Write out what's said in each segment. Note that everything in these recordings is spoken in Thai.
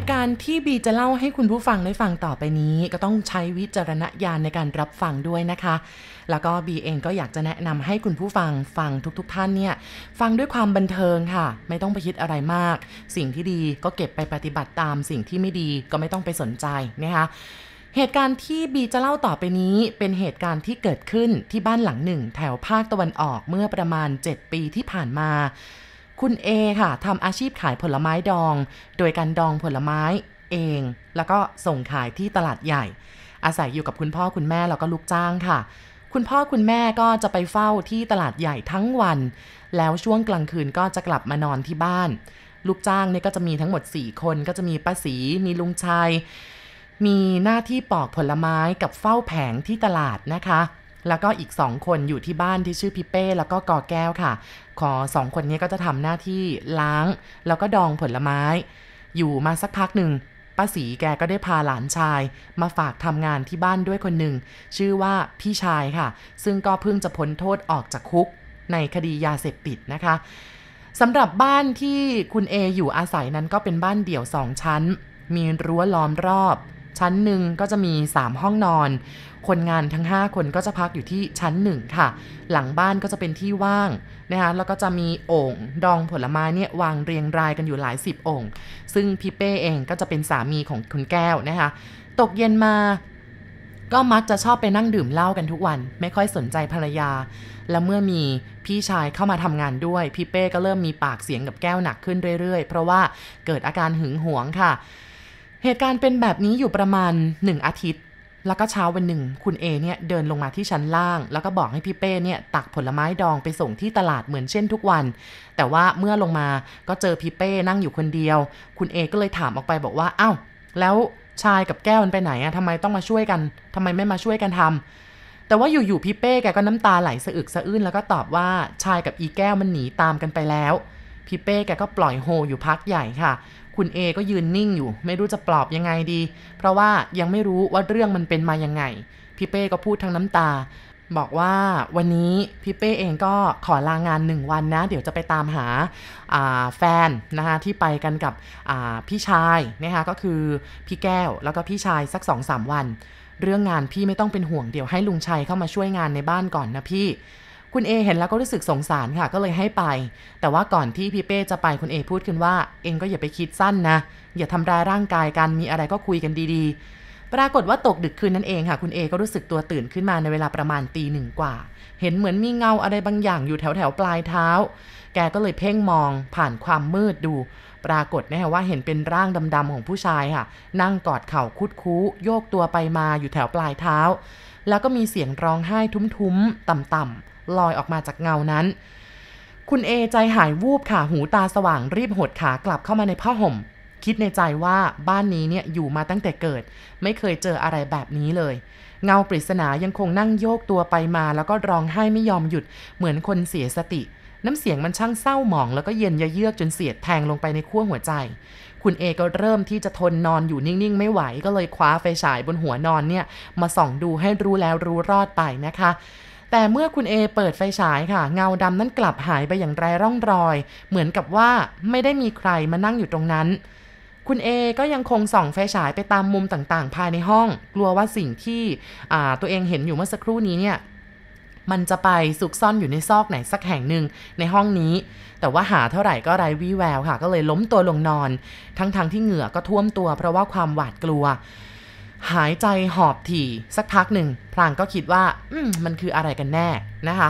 ตุการณ์ที่บีจะเล่าให้คุณผู้ฟังได้ฟังต่อไปนี้ ก็ต้องใช้วิจารณญาณในการรับฟังด้วยนะคะ แล้วก็บีเองก็อยากจะแนะนำให้คุณผู้ฟังฟังทุกๆทท่านเนี่ยฟังด้วยความบันเทิงค่ะ ไม่ต้องไปคิดอะไรมาก สิ่งที่ดีก็เก็บไปปฏิบัติตาม สิ่งที่ไม่ดีก็ไม่ต้องไปสนใจนะคะเหตุการณ์ที่บีจะเล่าต่อไปนี้เป็นเหตุการณ์ที่เกิดขึ้นที่บ้านหลังหนึ่ง แถวภาคตะวันออกเมื่อประมาณ 7 ปีที่ผ่านมา คุณเอค่ะทำอาชีพขายผลไม้ดอง โดยการดองผลไม้เอง แล้วก็ส่งขายที่ตลาดใหญ่ อาศัยอยู่กับคุณพ่อคุณแม่แล้วก็ลูกจ้างค่ะ คุณพ่อคุณแม่ก็จะไปเฝ้าที่ตลาดใหญ่ทั้งวัน แล้วช่วงกลางคืนก็จะกลับมานอนที่บ้าน ลูกจ้างเนี่ยก็จะมีทั้งหมด 4 คนก็จะมีป้าสีมีลุงชัยมีหน้าที่ปอกผลไม้กับเฝ้าแผงที่ตลาดนะคะ แล้วก็อีก 2 คนอยู่ที่บ้านที่ชื่อพิเป้ แล้วก็กอแก้วค่ะ ขอสองคนนี้ก็จะทำหน้าที่ล้าง แล้วก็ดองผลไม้ อยู่มาสักพักหนึ่งป้าสีแกก็ได้พาหลานชาย มาฝากทำงานที่บ้านด้วยคนหนึ่ง ชื่อว่าพี่ชายค่ะ ซึ่งก็เพิ่งจะพ้นโทษออกจากคุก ในคดียาเสพติดนะคะสำหรับบ้านที่คุณเออยู่อาศัยนั้นก็เป็นบ้านเดี่ยวสองชั้น มีรั้วล้อมรอบ ชั้นหนึ่งก็จะมี 3 ห้องนอน คนงานทั้ง 5 คนก็จะพักอยู่ที่ชั้นหนึ่งค่ะ หลังบ้านก็จะเป็นที่ว่างนะคะแล้วก็จะมีโอ่งดองผลไม้เนี่ยวางเรียงรายกันอยู่หลายสิบโอ่งซึ่งพี่เป้เองก็จะเป็นสามีของคุณแก้วนะคะตกเย็นมาก็มักจะชอบไปนั่งดื่มเหล้ากันทุกวัน ไม่ค่อยสนใจภรรยา แล้วเมื่อมีพี่ชายเข้ามาทำงานด้วย พี่เป้ก็เริ่มมีปากเสียงกับแก้วหนักขึ้นเรื่อยๆ เพราะว่าเกิดอาการหึงหวงค่ะ เหตุการณ์เป็นแบบนี้อยู่ประมาณ 1 อาทิตย์ แล้วก็เช้าวันหนึ่ง คุณเอเนี่ยเดินลงมาที่ชั้นล่าง แล้วก็บอกให้พี่เป้เนี่ยตักผลไม้ดองไปส่งที่ตลาดเหมือนเช่นทุกวัน แต่ว่าเมื่อลงมาก็เจอพี่เป้นั่งอยู่คนเดียว คุณเอก็เลยถามออกไปบอกว่าอ้าวแล้วชายกับแก้วมันไปไหนอะทำไมต้องมาช่วยกันทำไมไม่มาช่วยกันทำแต่ว่าอยู่ๆพี่เป้แกก็น้ำตาไหลสะอึกสะอื้นแล้วก็ตอบว่าชายกับอีแก้วมันหนีตามกันไปแล้วพี่เป้แกก็ปล่อยโฮอยู่พักใหญ่ค่ะ คุณเอก็ยืนนิ่งอยู่ ไม่รู้จะปลอบยังไงดี เพราะว่ายังไม่รู้ว่าเรื่องมันเป็นมายังไง พี่เป้ก็พูดทั้งน้ำตา บอกว่าวันนี้พี่เป้เองก็ขอลางานหนึ่งวันนะ เดี๋ยวจะไปตามหาแฟนนะคะที่ไปกันกับพี่ชายนะคะก็คือพี่แก้วแล้วก็พี่ชายสักสองสามวัน เรื่องงานพี่ไม่ต้องเป็นห่วงเดี๋ยวให้ลุงชัยเข้ามาช่วยงานในบ้านก่อนนะพี่ คุณเอเห็นแล้วก็รู้สึกสงสารค่ะ ก็เลยให้ไป แต่ว่าก่อนที่พี่เป้จะไปคุณเอพูดขึ้นว่า เองก็อย่าไปคิดสั้นนะ อย่าทำร้ายร่างกายกันมีอะไรก็คุยกันดีๆ ปรากฏว่าตกดึกคืนนั่นเองค่ะ คุณเอก็รู้สึกตัวตื่นขึ้นมาในเวลาประมาณตีหนึ่งกว่า เห็นเหมือนมีเงาอะไรบางอย่างอยู่แถวแถวปลายเท้า แกก็เลยเพ่งมองผ่านความมืดดู ปรากฏนะฮะว่าเห็นเป็นร่างดำๆของผู้ชายค่ะ นั่งกอดเข่าคุดคู้ โยกตัวไปมาอยู่แถวปลายเท้า แล้วก็มีเสียงร้องไห้ทุ้มๆต่ำๆ ลอยออกมาจากเงานั้น คุณเอใจหายวูบค่ะ หูตาสว่างรีบหดขากลับเข้ามาในผ้าห่ม คิดในใจว่าบ้านนี้เนี่ยอยู่มาตั้งแต่เกิด ไม่เคยเจออะไรแบบนี้เลย เงาปริศนายังคงนั่งโยกตัวไปมา แล้วก็ร้องไห้ไม่ยอมหยุด เหมือนคนเสียสติ น้ำเสียงมันช่างเศร้าหมอง แล้วก็เย็นยะเยือกจนเสียดแทงลงไปในขั้วหัวใจคุณเอก็เริ่มที่จะทนนอนอยู่นิ่งๆ ไม่ไหวก็เลยคว้าไฟฉายบนหัวนอนเนี่ย มาส่องดูให้รู้แล้วรู้รอดไปนะคะ แต่เมื่อคุณเอเปิดไฟฉายค่ะ เงาดำนั้นกลับหายไปอย่างไรร่องรอย เหมือนกับว่าไม่ได้มีใครมานั่งอยู่ตรงนั้น คุณเอก็ยังคงส่องไฟฉายไปตามมุมต่างๆ ภายในห้อง กลัวว่าสิ่งที่ตัวเองเห็นอยู่เมื่อสักครู่นี้เนี่ยมันจะไปซุกซ่อนอยู่ในซอกไหนสักแห่งหนึ่งในห้องนี้ แต่ว่าหาเท่าไหร่ก็ไร้วี่แววค่ะ ก็เลยล้มตัวลงนอน ทั้งๆทที่เหงื่อก็ท่วมตัวเพราะว่าความหวาดกลัว หายใจหอบถี่สักพักหนึ่งพลางก็คิดว่า อืมมันคืออะไรกันแน่นะคะ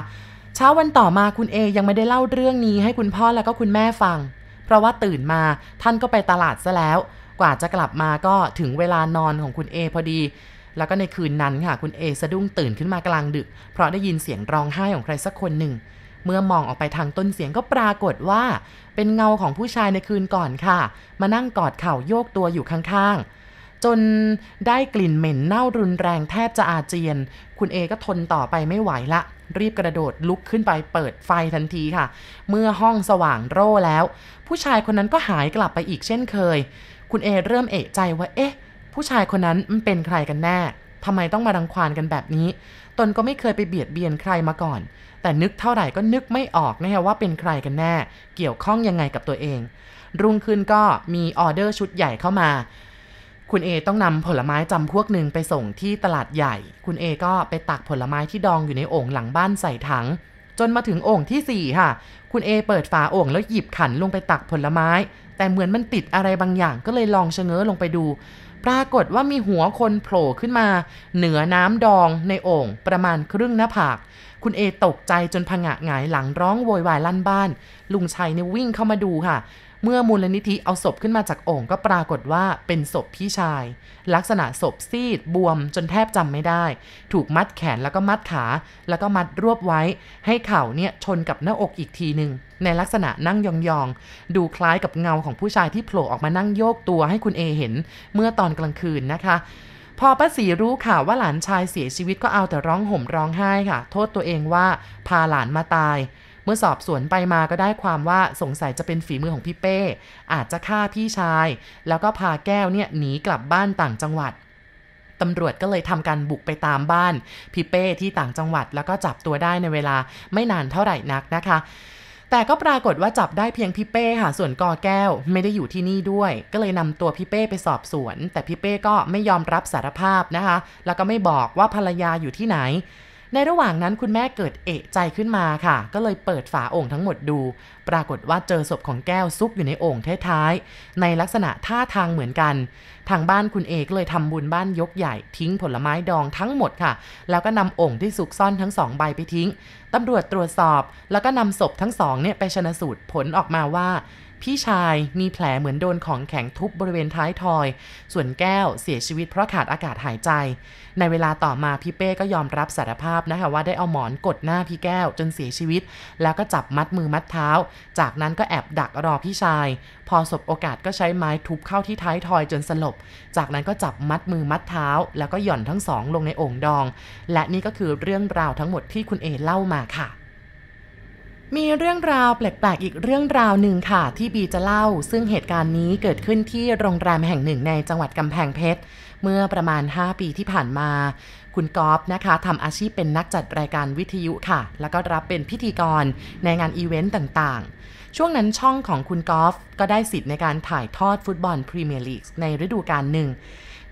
เช้าวันต่อมาคุณเอยังไม่ได้เล่าเรื่องนี้ให้คุณพ่อแล้วก็คุณแม่ฟัง เพราะว่าตื่นมาท่านก็ไปตลาดซะแล้ว กว่าจะกลับมาก็ถึงเวลานอนของคุณเอพอดี แล้วก็ในคืนนั้นค่ะ คุณเอสะดุ้งตื่นขึ้นมากลางดึก เพราะได้ยินเสียงร้องไห้ของใครสักคนหนึ่ง เมื่อมองออกไปทางต้นเสียงก็ปรากฏว่า เป็นเงาของผู้ชายในคืนก่อนค่ะ มานั่งกอดเข่าโยกตัวอยู่ข้างๆ จนได้กลิ่นเหม็นเน่ารุนแรงแทบจะอาเจียน คุณเอก็ทนต่อไปไม่ไหวละ รีบกระโดดลุกขึ้นไปเปิดไฟทันทีค่ะ เมื่อห้องสว่างโร่แล้ว ผู้ชายคนนั้นก็หายกลับไปอีกเช่นเคย คุณเอเริ่มเอะใจว่าเอ๊ะ ผู้ชายคนนั้นมันเป็นใครกันแน่ทำไมต้องมารังควานกันแบบนี้ ตนก็ไม่เคยไปเบียดเบียนใครมาก่อน แต่นึกเท่าไหร่ก็นึกไม่ออกนะฮะว่าเป็นใครกันแน่ เกี่ยวข้องยังไงกับตัวเอง รุ่งขึ้นก็มีออเดอร์ชุดใหญ่เข้ามา คุณเอต้องนำผลไม้จำพวกหนึ่งไปส่งที่ตลาดใหญ่ คุณเอก็ไปตักผลไม้ที่ดองอยู่ในโอ่งหลังบ้านใส่ถัง จนมาถึงโอ่งที่ 4 ค่ะ คุณเอเปิดฝาโอ่งแล้วหยิบขันลงไปตักผลไม้ แต่เหมือนมันติดอะไรบางอย่างก็เลยลองชะเง้อลงไปดู ปรากฏว่ามีหัวคนโผล่ขึ้นมา เหนือน้ำดองในโอ่งประมาณครึ่งหน้าผาก คุณเอตกใจจนผงะหงายหลังร้องโวยวายลั่นบ้าน ลุงชัยเนี่ยวิ่งเข้ามาดูค่ะ เมื่อมูลนิธิเอาศพขึ้นมาจากโอ่งก็ปรากฏว่าเป็นศพพี่ชาย ลักษณะศพซีดบวมจนแทบจำไม่ได้ ถูกมัดแขนแล้วก็มัดขา แล้วก็มัดรวบไว้ ให้เข่าเนี่ยชนกับหน้าอกอีกทีหนึ่งในลักษณะนั่งยองๆ ดูคล้ายกับเงาของผู้ชายที่โผล่ออกมานั่งโยกตัวให้คุณเอเห็น เมื่อตอนกลางคืนนะคะพอป้าสีรู้ข่าวว่าหลานชายเสียชีวิตก็เอาแต่ร้องห่มร้องไห้ค่ะ โทษตัวเองว่าพาหลานมาตาย มื่อสอบสวนไปมาก็ได้ความว่าสงสัยจะเป็นฝีมือของพี่เป้ อาจจะฆ่าพี่ชาย แล้วก็พาแก้วเนี่ยหนีกลับบ้านต่างจังหวัดตำรวจก็เลยทำการบุกไปตามบ้านพี่เป้ที่ต่างจังหวัด แล้วก็จับตัวได้ในเวลาไม่นานเท่าไหร่นักนะคะ แต่ก็ปรากฏว่าจับได้เพียงพี่เป้ค่ะส่วนกอแก้วไม่ได้อยู่ที่นี่ด้วย ก็เลยนำตัวพี่เป้ไปสอบสวน แต่พี่เป้ก็ไม่ยอมรับสารภาพนะคะ แล้วก็ไม่บอกว่าภรรยาอยู่ที่ไหน ในระหว่างนั้นคุณแม่เกิดเอะใจขึ้นมาค่ะ ก็เลยเปิดฝาโอ่งทั้งหมดดู ปรากฏว่าเจอศพของแก้วซุกอยู่ในโอ่งท้ายๆในลักษณะท่าทางเหมือนกัน ทางบ้านคุณเอกเลยทำบุญบ้านยกใหญ่ทิ้งผลไม้ดองทั้งหมดค่ะ แล้วก็นำโอ่งที่ซุกซ่อนทั้งสองใบไปทิ้งตำรวจตรวจสอบ แล้วก็นำศพทั้งสองเนี่ยไปชนะสูตรผลออกมาว่า พี่ชายมีแผลเหมือนโดนของแข็งทุบบริเวณท้ายทอย ส่วนแก้วเสียชีวิตเพราะขาดอากาศหายใจ ในเวลาต่อมาพี่เป้ก็ยอมรับสารภาพนะคะว่าได้เอาหมอนกดหน้าพี่แก้วจนเสียชีวิต แล้วก็จับมัดมือมัดเท้า จากนั้นก็แอบดักรอพี่ชาย พอสบโอกาสก็ใช้ไม้ทุบเข้าที่ท้ายทอยจนสลบ จากนั้นก็จับมัดมือมัดเท้า แล้วก็หย่อนทั้งสองลงในโอ่งดอง และนี่ก็คือเรื่องราวทั้งหมดที่คุณเอเล่ามาค่ะ มีเรื่องราวแปลกๆ อีกเรื่องราวหนึ่งค่ะ ที่บีจะเล่า ซึ่งเหตุการณ์นี้เกิดขึ้นที่โรงแรมแห่งหนึ่งในจังหวัดกำแพงเพชร เมื่อประมาณ 5 ปีที่ผ่านมา คุณกอฟนะคะทำอาชีพเป็นนักจัดรายการวิทยุค่ะ แล้วก็รับเป็นพิธีกรในงานอีเวนต์ต่างๆ ช่วงนั้นช่องของคุณกอฟก็ได้สิทธิ์ในการถ่ายทอดฟุตบอลพรีเมียร์ลีกในฤดูกาลหนึ่ง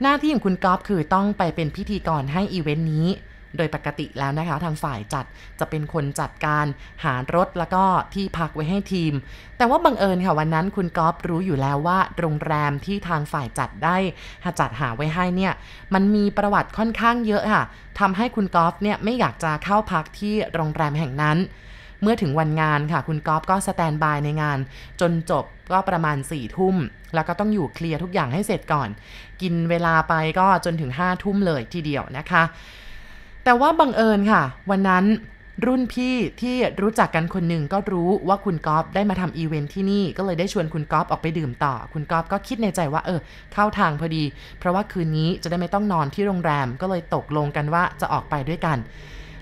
หน้าที่ของคุณกอฟคือต้องไปเป็นพิธีกรให้อีเวนต์นี้ โดยปกติแล้วนะคะ ทางฝ่ายจัดจะเป็นคนจัดการหารถแล้วก็ที่พักไว้ให้ทีม แต่ว่าบังเอิญค่ะวันนั้นคุณก๊อฟรู้อยู่แล้วว่า โรงแรมที่ทางฝ่ายจัดได้จัดหาไว้ให้เนี่ย มันมีประวัติค่อนข้างเยอะค่ะทำให้คุณก๊อฟเนี่ยไม่อยากจะเข้าพักที่โรงแรมแห่งนั้นเมื่อถึงวันงานค่ะ คุณก๊อฟก็สแตนบายในงาน จนจบก็ประมาณ4ี่ทุ่ม แล้วก็ต้องอยู่เคลียร์ทุกอย่างให้เสร็จก่อน กินเวลาไปก็จนถึง5้าทุ่มเลยทีเดียวนะคะ แต่ว่าบังเอิญค่ะ วันนั้นรุ่นพี่ที่รู้จักกันคนหนึ่งก็รู้ว่าคุณก๊อฟได้มาทำอีเวนท์ที่นี่ก็เลยได้ชวนคุณก๊อฟออกไปดื่มต่อ คุณก๊อฟก็คิดในใจว่าเออ เข้าทางพอดี เพราะว่าคืนนี้จะได้ไม่ต้องนอนที่โรงแรมก็เลยตกลงกันว่าจะออกไปด้วยกัน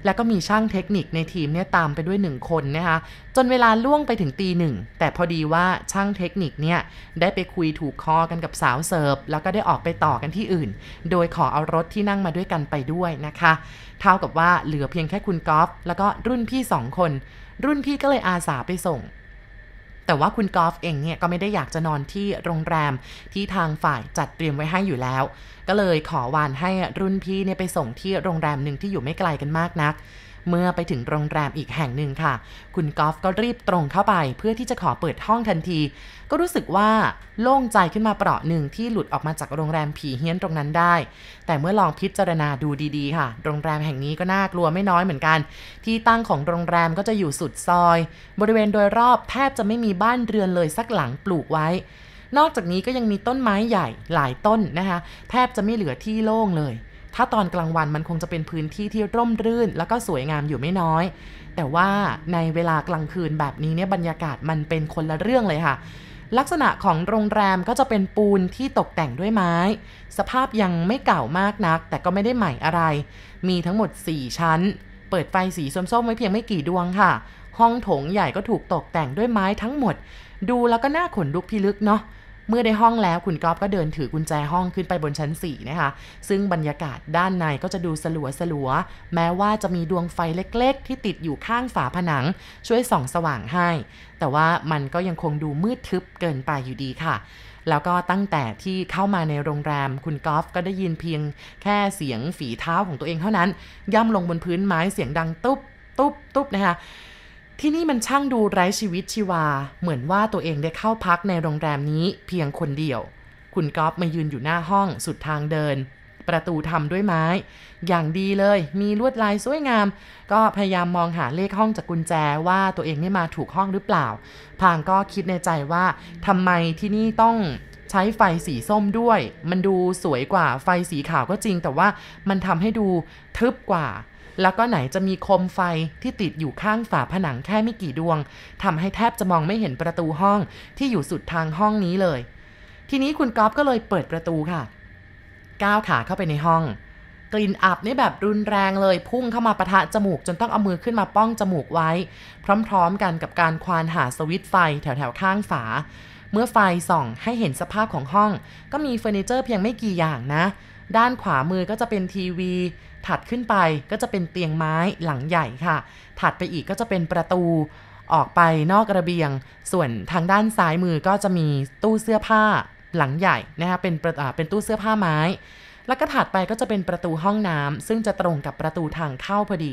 แล้วก็มีช่างเทคนิคในทีมเนี่ยตามไปด้วยหนึ่งคนนะคะจนเวลาล่วงไปถึงตีหนึ่งแต่พอดีว่าช่างเทคนิคเนี่ยได้ไปคุยถูกคอกันกับสาวเสิร์ฟแล้วก็ได้ออกไปต่อกันที่อื่น โดยขอเอารถที่นั่งมาด้วยกันไปด้วยนะคะ เท่ากับว่าเหลือเพียงแค่คุณกอล์ฟแล้วก็รุ่นพี่สองคน รุ่นพี่ก็เลยอาสาไปส่ง แต่ว่าคุณกอล์ฟเองเนี่ยก็ไม่ได้อยากจะนอนที่โรงแรมที่ทางฝ่ายจัดเตรียมไว้ให้อยู่แล้ว ก็เลยขอวานให้รุ่นพี่เนี่ยไปส่งที่โรงแรมหนึ่งที่อยู่ไม่ไกลกันมากนัก เมื่อไปถึงโรงแรมอีกแห่งหนึ่งค่ะ คุณกอล์ฟก็รีบตรงเข้าไปเพื่อที่จะขอเปิดห้องทันที ก็รู้สึกว่าโล่งใจขึ้นมาเปราะหนึ่งที่หลุดออกมาจากโรงแรมผีเฮี้ยนตรงนั้นได้ แต่เมื่อลองพิจารณาดูดีๆ ค่ะ โรงแรมแห่งนี้ก็น่ากลัวไม่น้อยเหมือนกัน ที่ตั้งของโรงแรมก็จะอยู่สุดซอย บริเวณโดยรอบแทบจะไม่มีบ้านเรือนเลยสักหลังปลูกไว้ นอกจากนี้ก็ยังมีต้นไม้ใหญ่หลายต้นนะคะ แทบจะไม่เหลือที่โล่งเลย ถ้าตอนกลางวันมันคงจะเป็นพื้นที่ที่ร่มรื่น แล้วก็สวยงามอยู่ไม่น้อย แต่ว่าในเวลากลางคืนแบบนี้เนี่ยบรรยากาศมันเป็นคนละเรื่องเลยค่ะลักษณะของโรงแรมก็จะเป็นปูนที่ตกแต่งด้วยไม้ สภาพยังไม่เก่ามากนัก แต่ก็ไม่ได้ใหม่อะไร มีทั้งหมด 4 ชั้น เปิดไฟสีส้มๆไว้เพียงไม่กี่ดวงค่ะ ห้องโถงใหญ่ก็ถูกตกแต่งด้วยไม้ทั้งหมด ดูแล้วก็น่าขนลุกพิลึกเนาะ เมื่อได้ห้องแล้วคุณก๊อฟก็เดินถือกุญแจห้องขึ้นไปบนชั้น 4 นะคะ ซึ่งบรรยากาศด้านในก็จะดูสลัวสลัว แม้ว่าจะมีดวงไฟเล็กๆ ที่ติดอยู่ข้างฝาผนัง ช่วยส่องสว่างให้ แต่ว่ามันก็ยังคงดูมืดทึบเกินไปอยู่ดีค่ะแล้วก็ตั้งแต่ที่เข้ามาในโรงแรม คุณกอล์ฟก็ได้ยินเพียงแค่เสียงฝีเท้าของตัวเองเท่านั้น ย่ำลงบนพื้นไม้เสียงดังตุ๊บ ตุ๊บ ตุ๊บนะคะ ที่นี่มันช่างดูไร้ชีวิตชีวา เหมือนว่าตัวเองได้เข้าพักในโรงแรมนี้เพียงคนเดียว คุณก๊อฟมายืนอยู่หน้าห้องสุดทางเดิน ประตูทำด้วยไม้ อย่างดีเลย มีลวดลายสวยงาม ก็พยายามมองหาเลขห้องจากกุญแจว่าตัวเองนี่มาถูกห้องหรือเปล่า พางก็คิดในใจว่าทำไมที่นี่ต้องใช้ไฟสีส้มด้วย มันดูสวยกว่าไฟสีขาวก็จริง แต่ว่ามันทำให้ดูทึบกว่า แล้วก็ไหนจะมีโคมไฟที่ติดอยู่ข้างฝาผนังแค่ไม่กี่ดวงทำให้แทบจะมองไม่เห็นประตูห้องที่อยู่สุดทางห้องนี้เลย ทีนี้คุณก๊อฟก็เลยเปิดประตูค่ะก้าวขาเข้าไปในห้อง กลิ่นอับนี่แบบรุนแรงเลยพุ่งเข้ามาปะทะจมูกจนต้องเอามือขึ้นมาป้องจมูกไว้ พร้อมๆ กันกับการควานหาสวิตไฟแถวๆข้างฝา เมื่อไฟส่องให้เห็นสภาพของห้อง ก็มีเฟอร์นิเจอร์เพียงไม่กี่อย่างนะ ด้านขวามือก็จะเป็นทีวี ถัดขึ้นไปก็จะเป็นเตียงไม้หลังใหญ่ค่ะ ถัดไปอีกก็จะเป็นประตูออกไปนอกระเบียง ส่วนทางด้านซ้ายมือก็จะมีตู้เสื้อผ้าหลังใหญ่นะคะเป็นเป็นตู้เสื้อผ้าไม้ แล้วก็ถัดไปก็จะเป็นประตูห้องน้ำซึ่งจะตรงกับประตูทางเข้าพอดี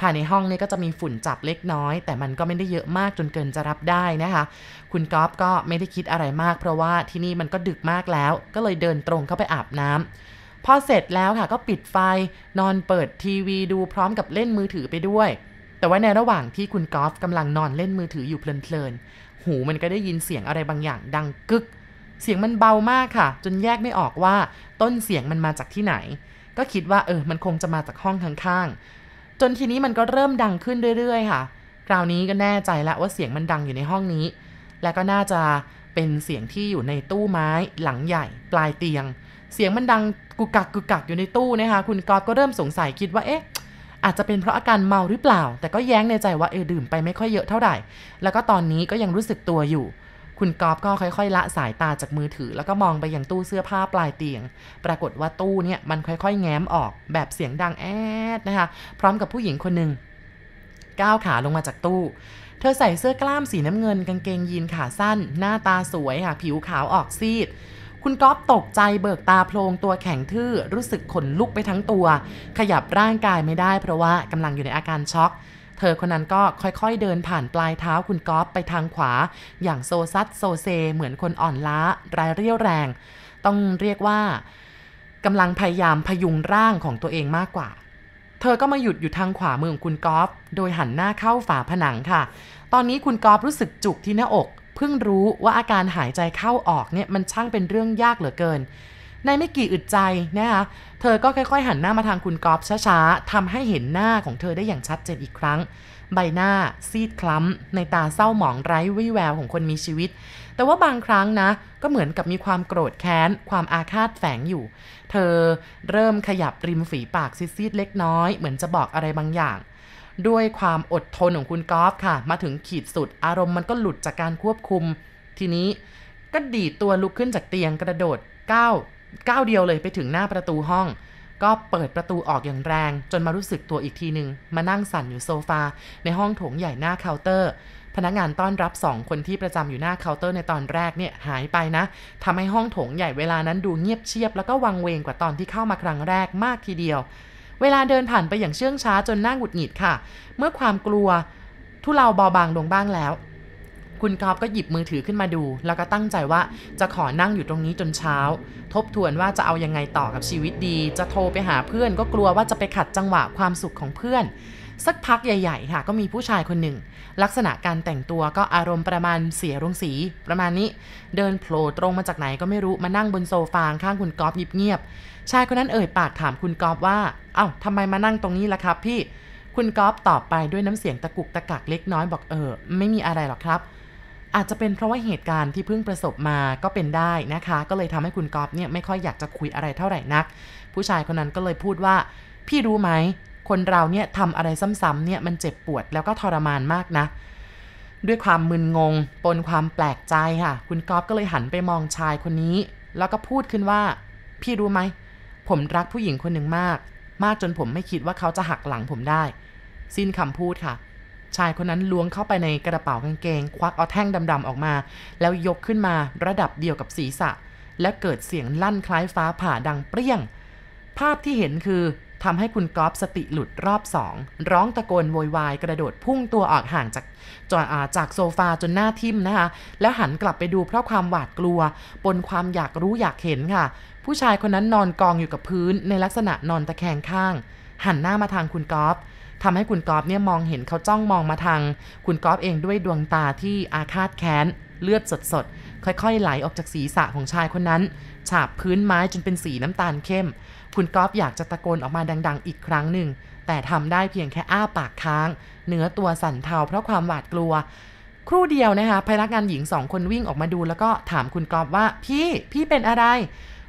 ภายในห้องนี้ก็จะมีฝุ่นจับเล็กน้อย แต่มันก็ไม่ได้เยอะมากจนเกินจะรับได้นะคะ คุณก๊อฟก็ไม่ได้คิดอะไรมาก เพราะว่าที่นี่มันก็ดึกมากแล้ว ก็เลยเดินตรงเข้าไปอาบน้ำ พอเสร็จแล้วค่ะก็ปิดไฟนอนเปิดทีวีดูพร้อมกับเล่นมือถือไปด้วย แต่ว่าในระหว่างที่คุณกอล์ฟกำลังนอนเล่นมือถืออยู่เพลินๆ หูมันก็ได้ยินเสียงอะไรบางอย่างดังกึก เสียงมันเบามากค่ะ จนแยกไม่ออกว่าต้นเสียงมันมาจากที่ไหน ก็คิดว่าเออมันคงจะมาจากห้องข้างๆ จนทีนี้มันก็เริ่มดังขึ้นเรื่อยๆ ค่ะ คราวนี้ก็แน่ใจแล้วว่าเสียงมันดังอยู่ในห้องนี้ และก็น่าจะเป็นเสียงที่อยู่ในตู้ไม้หลังใหญ่ ปลายเตียง เสียงมันดัง กุกกักกุกกักอยู่ในตู้นะคะคุณกอฟก็เริ่มสงสัยคิดว่าเอ๊ะอาจจะเป็นเพราะอาการเมาหรือเปล่า แต่ก็แย้งในใจว่าเออดื่มไปไม่ค่อยเยอะเท่าไหร่ แล้วก็ตอนนี้ก็ยังรู้สึกตัวอยู่ คุณกอฟก็ค่อยๆ ละสายตาจากมือถือ แล้วก็มองไปยังตู้เสื้อผ้าปลายเตียง ปรากฏว่าตู้เนี่ยมันค่อยๆ แง้มออกแบบเสียงดังแอดนะคะ พร้อมกับผู้หญิงคนหนึ่งก้าวขาลงมาจากตู้ เธอใส่เสื้อกล้ามสีน้ำเงินกางเกงยีนขาสั้น หน้าตาสวยค่ะผิวขาวออกซีด คุณก๊อฟตกใจเบิกตาโพลงตัวแข็งทื่อรู้สึกขนลุกไปทั้งตัว ขยับร่างกายไม่ได้เพราะว่ากำลังอยู่ในอาการช็อกเธอคนนั้นก็ค่อยๆเดินผ่านปลายเท้าคุณก๊อฟไปทางขวา อย่างโซซัดโซเซ เหมือนคนอ่อนล้ารายเรี่ยวแรง ต้องเรียกว่ากำลังพยายามพยุงร่างของตัวเองมากกว่า เธอก็มาหยุดอยู่ทางขวามือของคุณกอล์ฟโดยหันหน้าเข้าฝาผนังค่ะ ตอนนี้คุณกอล์ฟรู้สึกจุกที่หน้าอก พิ่งรู้ว่าอาการหายใจเข้าออกเนี่ยมันช่างเป็นเรื่องยากเหลือเกิน ในไม่กี่อึดใจนะคะเธอก็ค่อยๆ หันหน้ามาทางคุณกอฟช้าๆทำให้เห็นหน้าของเธอได้อย่างชัดเจนอีกครั้ง ใบหน้าซีดคล้ำในตาเศร้าหมองไร้วี่แววของคนมีชีวิต แต่ว่าบางครั้งนะ ก็เหมือนกับมีความโกรธแค้น ความอาฆาตแฝงอยู่ เธอเริ่มขยับริมฝีปากซีดๆเล็กน้อย เหมือนจะบอกอะไรบางอย่าง ด้วยความอดทนของคุณกอล์ฟค่ะ มาถึงขีดสุดอารมณ์มันก็หลุดจากการควบคุม ทีนี้ก็ดีดตัวลุกขึ้นจากเตียงกระโดดก้าวก้าวเดียวเลยไปถึงหน้าประตูห้อง ก็เปิดประตูออกอย่างแรง จนมารู้สึกตัวอีกทีหนึ่งมานั่งสั่นอยู่โซฟา ในห้องโถงใหญ่หน้าเคาน์เตอร์ พนักงานต้อนรับสองคนที่ประจำอยู่หน้าเคาน์เตอร์ในตอนแรกเนี่ยหายไปนะทำให้ห้องโถงใหญ่เวลานั้นดูเงียบเชียบ แล้วก็วังเวงกว่าตอนที่เข้ามาครั้งแรกมากทีเดียว เวลาเดินผ่านไปอย่างเชื่องช้าจนน่าหงุดหงิดค่ะ เมื่อความกลัวทุเลาเบาบางลงบ้างแล้ว คุณกอฟก็หยิบมือถือขึ้นมาดู แล้วก็ตั้งใจว่าจะขอนั่งอยู่ตรงนี้จนเช้า ทบทวนว่าจะเอายังไงต่อกับชีวิตดี จะโทรไปหาเพื่อนก็กลัวว่าจะไปขัดจังหวะความสุขของเพื่อน สักพักใหญ่ ๆ ค่ะ ก็มีผู้ชายคนหนึ่ง ลักษณะการแต่งตัวก็อารมณ์ประมาณเสียรงสี ประมาณนี้ เดินโผล่ตรงมาจากไหนก็ไม่รู้มานั่งบนโซฟาข้างคุณกอฟเงียบๆชายคนนั้นเอ่ยปากถามคุณกอฟว่า เอา้าทำไมมานั่งตรงนี้ล่ะครับ พี่คุณกอฟตอบไปด้วยน้ำเสียงตะกุกตะกักเล็กน้อยบอกเออ ไม่มีอะไรหรอกครับ อาจจะเป็นเพราะว่าเหตุการณ์ที่เพิ่งประสบมาก็เป็นได้นะคะ ก็เลยทำให้คุณกอฟเนี่ยไม่ค่อยอยากจะคุยอะไรเท่าไหร่นัก ผู้ชายคนนั้นก็เลยพูดว่า พี่รู้ไหม คนเราเนี่ยทำอะไรซ้ำๆเนี่ยมันเจ็บปวดแล้วก็ทรมานมากนะ ด้วยความมึนงง ปนความแปลกใจค่ะ คุณก๊อฟก็เลยหันไปมองชายคนนี้ แล้วก็พูดขึ้นว่า พี่รู้ไหม ผมรักผู้หญิงคนหนึ่งมาก มากจนผมไม่คิดว่าเขาจะหักหลังผมได้ สิ้นคำพูดค่ะชายคนนั้นล้วงเข้าไปในกระเป๋ากางเกง ควักเอาแท่งดำๆออกมา แล้วยกขึ้นมาระดับเดียวกับศีรษะ และเกิดเสียงลั่นคล้ายฟ้าผ่าดังเปรี้ยง ภาพที่เห็นคือ ทำให้คุณก๊อฟสติหลุดรอบสองร้องตะโกนโวยวายกระโดดพุ่งตัวออกห่างจากจอจากโซฟาจนหน้าทิ่มนะคะ แล้วหันกลับไปดูเพราะความหวาดกลัวปนความอยากรู้อยากเห็นค่ะ ผู้ชายคนนั้นนอนกองอยู่กับพื้นในลักษณะนอนตะแคงข้าง หันหน้ามาทางคุณก๊อฟทำให้คุณก๊อฟเนี่ยมองเห็นเขาจ้องมองมาทาง คุณก๊อฟเองด้วยดวงตาที่อาฆาตแค้นเลือดสดๆ ค่อยๆ ไหลออกจากศีรษะของชายคนนั้น ฉาบพื้นไม้จนเป็นสีน้ำตาลเข้ม คุณก๊อฟอยากจะตะโกนออกมาดัง ๆ อีกครั้งหนึ่ง แต่ทำได้เพียงแค่อ้าปากค้าง เนื้อตัวสั่นเทาเพราะความหวาดกลัว ครู่เดียวนะคะพนักงานหญิงสองคนวิ่งออกมาดูแล้วก็ถามคุณก๊อฟว่าพี่พี่เป็นอะไร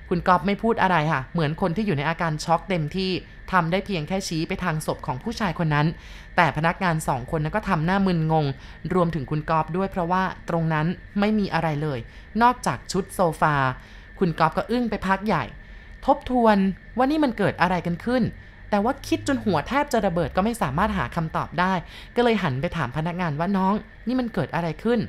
คุณก๊อฟไม่พูดอะไรค่ะ เหมือนคนที่อยู่ในอาการช็อกเต็มที่ทำได้เพียงแค่ชี้ไปทางศพของผู้ชายคนนั้น แต่พนักงานสองคนนั้นก็ทำหน้ามึนงง รวมถึงคุณก๊อฟด้วยเพราะว่าตรงนั้นไม่มีอะไรเลย นอกจากชุดโซฟา คุณก๊อฟก็อึ้งไปพักใหญ่ ทบทวนว่านี่มันเกิดอะไรกันขึ้น แต่ว่าคิดจนหัวแทบจะระเบิดก็ไม่สามารถหาคำตอบได้ ก็เลยหันไปถามพนักงานว่าน้อง นี่มันเกิดอะไรขึ้น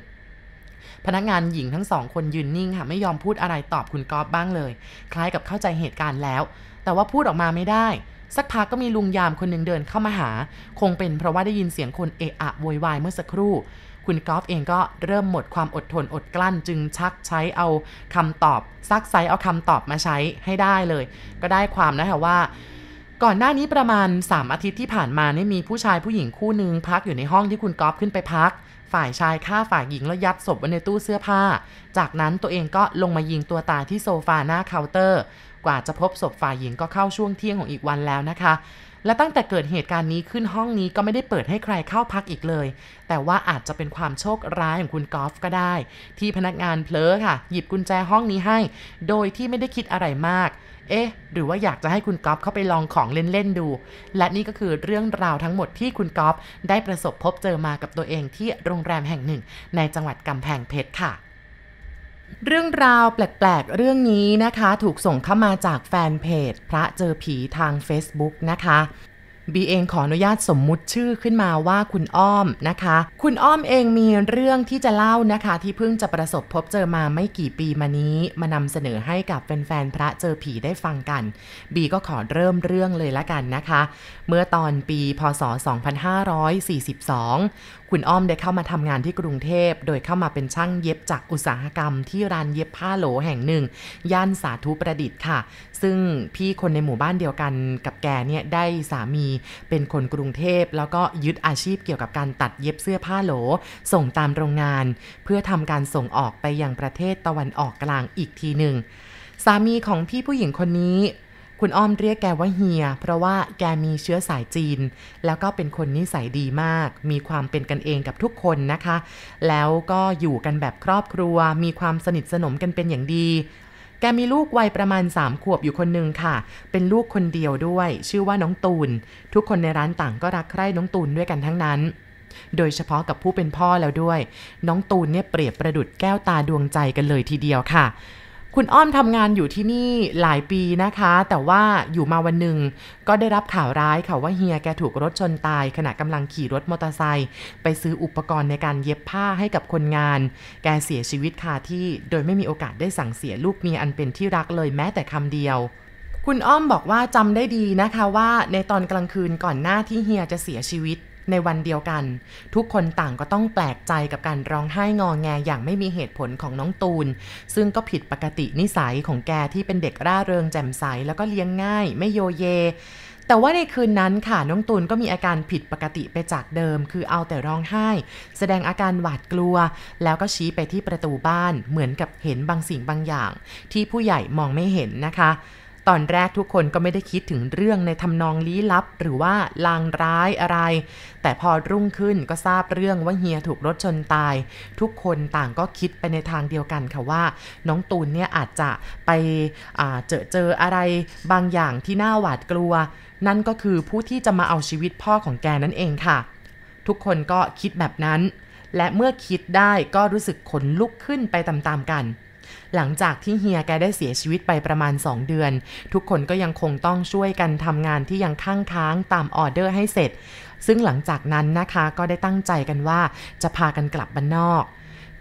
พนักงานหญิงทั้งสองคนยืนนิ่งค่ะไม่ยอมพูดอะไรตอบคุณก๊อฟบ้างเลย คล้ายกับเข้าใจเหตุการณ์แล้ว แต่ว่าพูดออกมาไม่ได้สักพักก็มีลุงยามคนหนึ่งเดินเข้ามาหา คงเป็นเพราะว่าได้ยินเสียงคนเอะอะโวยวายเมื่อสักครู่ คุณกอล์ฟเองก็เริ่มหมดความอดทนอดกลั้น จึงชักใช้เอาคำตอบซักไซเอาคำตอบมาใช้ให้ได้เลย ก็ได้ความนะคะว่า ก่อนหน้านี้ประมาณ 3 อาทิตย์ที่ผ่านมาเนี่ยมีผู้ชายผู้หญิงคู่หนึ่งพักอยู่ในห้องที่คุณกอล์ฟขึ้นไปพัก ฝ่ายชายฆ่าฝ่ายหญิงแล้วยัดศพไว้ในตู้เสื้อผ้า จากนั้นตัวเองก็ลงมายิงตัวตายที่โซฟาหน้าเคาน์เตอร์ กว่าจะพบศพฝ่ายหญิงก็เข้าช่วงเที่ยงของอีกวันแล้วนะคะ และตั้งแต่เกิดเหตุการณ์นี้ขึ้นห้องนี้ก็ไม่ได้เปิดให้ใครเข้าพักอีกเลย แต่ว่าอาจจะเป็นความโชคร้ายของคุณกอล์ฟก็ได้ ที่พนักงานเพลอค่ะ หยิบกุญแจห้องนี้ให้ โดยที่ไม่ได้คิดอะไรมาก เอ๊ะ หรือว่าอยากจะให้คุณก๊อฟเข้าไปลองของเล่นๆดู และนี่ก็คือเรื่องราวทั้งหมดที่คุณก๊อฟได้ประสบพบเจอมากับตัวเองที่โรงแรมแห่งหนึ่ง ในจังหวัดกำแพงเพชรค่ะ เรื่องราวแปลกๆ เรื่องนี้นะคะ ถูกส่งเข้ามาจากแฟนเพจ พระเจอผีทาง Facebook นะคะบีเองขออนุญาตสมมุติชื่อขึ้นมาว่าคุณอ้อมนะคะ คุณอ้อมเองมีเรื่องที่จะเล่านะคะ ที่เพิ่งจะประสบพบเจอมาไม่กี่ปีมานี้ มานำเสนอให้กับแฟนๆพระเจอผีได้ฟังกัน บีก็ขอเริ่มเรื่องเลยละกันนะคะ เมื่อตอนปีพศ 2542 คุณอ้อมได้เข้ามาทำงานที่กรุงเทพ โดยเข้ามาเป็นช่างเย็บจากอุตสาหกรรมที่ร้านเย็บผ้าโหลแห่งหนึ่ง ย่านสาธุประดิษฐ์ค่ะ ซึ่งพี่คนในหมู่บ้านเดียวกันกับแกเนี่ยได้สามีเป็นคนกรุงเทพ แล้วก็ยึดอาชีพเกี่ยวกับการตัดเย็บเสื้อผ้าโหล ส่งตามโรงงาน เพื่อทำการส่งออกไปยังประเทศตะวันออกกลางอีกทีหนึ่งสามีของพี่ผู้หญิงคนนี้ คุณอ้อมเรียกแกว่าเฮีย เพราะว่าแกมีเชื้อสายจีน แล้วก็เป็นคนนิสัยดีมาก มีความเป็นกันเองกับทุกคนนะคะ แล้วก็อยู่กันแบบครอบครัว มีความสนิทสนมกันเป็นอย่างดีแกมีลูกวัยประมาณ 3 ขวบอยู่คนหนึ่งค่ะ เป็นลูกคนเดียวด้วย ชื่อว่าน้องตูน ทุกคนในร้านต่างก็รักใคร่น้องตูนด้วยกันทั้งนั้น โดยเฉพาะกับผู้เป็นพ่อแล้วด้วย น้องตูนเนี่ยเปรียบประดุดแก้วตาดวงใจกันเลยทีเดียวค่ะ คุณอ้อมทำงานอยู่ที่นี่หลายปีนะคะ แต่ว่าอยู่มาวันหนึ่งก็ได้รับข่าวร้ายค่ะว่าเฮียแกถูกรถชนตาย ขณะกำลังขี่รถมอเตอร์ไซค์ไปซื้ออุปกรณ์ในการเย็บผ้าให้กับคนงาน แกเสียชีวิตคาที่โดยไม่มีโอกาสได้สั่งเสียลูกเมียอันเป็นที่รักเลยแม้แต่คำเดียวคุณอ้อมบอกว่าจำได้ดีนะคะว่าในตอนกลางคืนก่อนหน้าที่เฮียจะเสียชีวิต ในวันเดียวกัน ทุกคนต่างก็ต้องแปลกใจกับการร้องไห้งอแงอย่างไม่มีเหตุผลของน้องตูน ซึ่งก็ผิดปกตินิสัยของแกที่เป็นเด็กร่าเริงแจ่มใสแล้วก็เลี้ยงง่าย ไม่โยเย แต่ว่าในคืนนั้นค่ะน้องตูนก็มีอาการผิดปกติไปจากเดิม คือเอาแต่ร้องไห้ แสดงอาการหวาดกลัว แล้วก็ชี้ไปที่ประตูบ้านเหมือนกับเห็นบางสิ่งบางอย่าง ที่ผู้ใหญ่มองไม่เห็นนะคะ ตอนแรกทุกคนก็ไม่ได้คิดถึงเรื่องในทำนองลี้ลับ หรือว่าลางร้ายอะไร แต่พอรุ่งขึ้นก็ทราบเรื่องว่าเฮียถูกรถชนตาย ทุกคนต่างก็คิดไปในทางเดียวกันค่ะว่า น้องตูนเนี่ยอาจจะไปเจอเจออะไรบางอย่างที่น่าหวาดกลัว นั่นก็คือผู้ที่จะมาเอาชีวิตพ่อของแกนั่นเองค่ะ ทุกคนก็คิดแบบนั้น และเมื่อคิดได้ก็รู้สึกขนลุกขึ้นไปตามๆกัน หลังจากที่เฮียแกได้เสียชีวิตไปประมาณ 2 เดือน ทุกคนก็ยังคงต้องช่วยกันทำงานที่ยังค้างค้างตามออเดอร์ให้เสร็จ ซึ่งหลังจากนั้นนะคะก็ได้ตั้งใจกันว่าจะพากันกลับบ้านนอก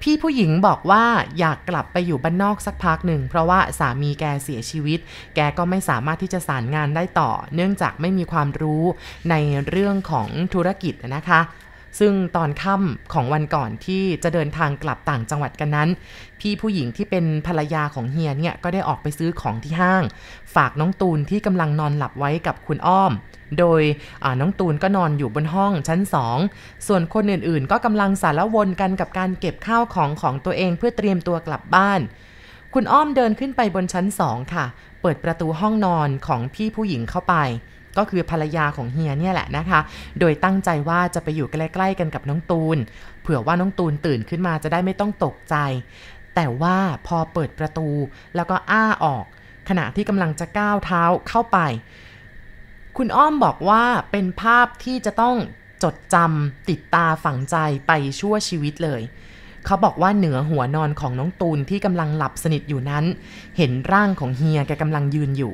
พี่ผู้หญิงบอกว่าอยากกลับไปอยู่บ้านนอกสักพักหนึ่ง เพราะว่าสามีแกเสียชีวิต แกก็ไม่สามารถที่จะสารงานได้ต่อ เนื่องจากไม่มีความรู้ในเรื่องของธุรกิจนะคะ ซึ่งตอนค่ำของวันก่อนที่จะเดินทางกลับต่างจังหวัดกันนั้น พี่ผู้หญิงที่เป็นภรรยาของเฮียเนี่ยก็ได้ออกไปซื้อของที่ห้าง ฝากน้องตูนที่กำลังนอนหลับไว้กับคุณอ้อม โดยน้องตูนก็นอนอยู่บนห้องชั้น2ส่วนคนอื่นๆ ก็กำลังสารวนกันกับการเก็บข้าวของของตัวเองเพื่อเตรียมตัวกลับบ้าน คุณอ้อมเดินขึ้นไปบนชั้น2ค่ะ เปิดประตูห้องนอนของพี่ผู้หญิงเข้าไป ก็คือภรรยาของเฮียเนี่ยแหละนะคะ โดยตั้งใจว่าจะไปอยู่ใกล้ๆกันกับน้องตูน เผื่อว่าน้องตูนตื่นขึ้นมาจะได้ไม่ต้องตกใจ แต่ว่าพอเปิดประตูแล้วก็อ้าออก ขณะที่กำลังจะก้าวเท้าเข้าไป คุณอ้อมบอกว่าเป็นภาพที่จะต้องจดจำติดตาฝังใจไปชั่วชีวิตเลย เขาบอกว่าเหนือหัวนอนของน้องตูนที่กำลังหลับสนิทอยู่นั้น เห็นร่างของเฮียแกกำลังยืนอยู่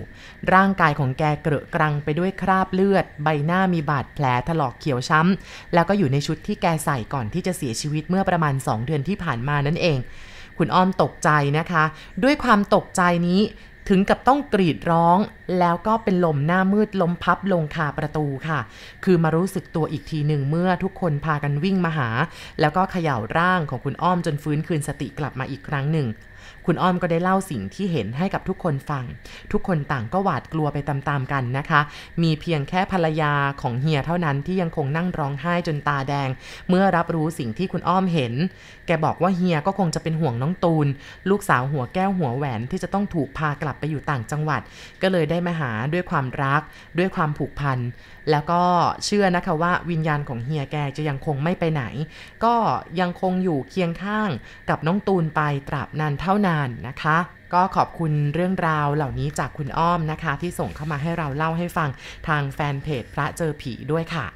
ร่างกายของแกเกระกรังไปด้วยคราบเลือด ใบหน้ามีบาดแผลถลอกเขียวช้ำ แล้วก็อยู่ในชุดที่แกใส่ก่อนที่จะเสียชีวิตเมื่อประมาณ 2 เดือนที่ผ่านมานั่นเอง คุณอ้อมตกใจนะคะ ด้วยความตกใจนี้ถึงกับต้องกรีดร้อง แล้วก็เป็นลมหน้ามืดลมพับลงคาประตูค่ะ คือมารู้สึกตัวอีกทีหนึ่งเมื่อทุกคนพากันวิ่งมาหา แล้วก็เขย่าร่างของคุณอ้อมจนฟื้นคืนสติกลับมาอีกครั้งหนึ่งคุณอ้อมก็ได้เล่าสิ่งที่เห็นให้กับทุกคนฟัง ทุกคนต่างก็หวาดกลัวไปตามๆกันนะคะ มีเพียงแค่ภรรยาของเฮียเท่านั้นที่ยังคงนั่งร้องไห้จนตาแดง เมื่อรับรู้สิ่งที่คุณอ้อมเห็น แกบอกว่าเฮียก็คงจะเป็นห่วงน้องตูน ลูกสาวหัวแก้วหัวแหวนที่จะต้องถูกพากลับไปอยู่ต่างจังหวัด ก็เลยได้มาหาด้วยความรัก ด้วยความผูกพัน แล้วก็เชื่อนะคะว่าวิญญาณของเฮียแกจะยังคงไม่ไปไหน ก็ยังคงอยู่เคียงข้างกับน้องตูนไปตราบนานเท่านานนะคะก็ขอบคุณเรื่องราวเหล่านี้จากคุณอ้อมนะคะ ที่ส่งเข้ามาให้เราเล่าให้ฟังทางแฟนเพจพระเจอผีด้วยค่ะ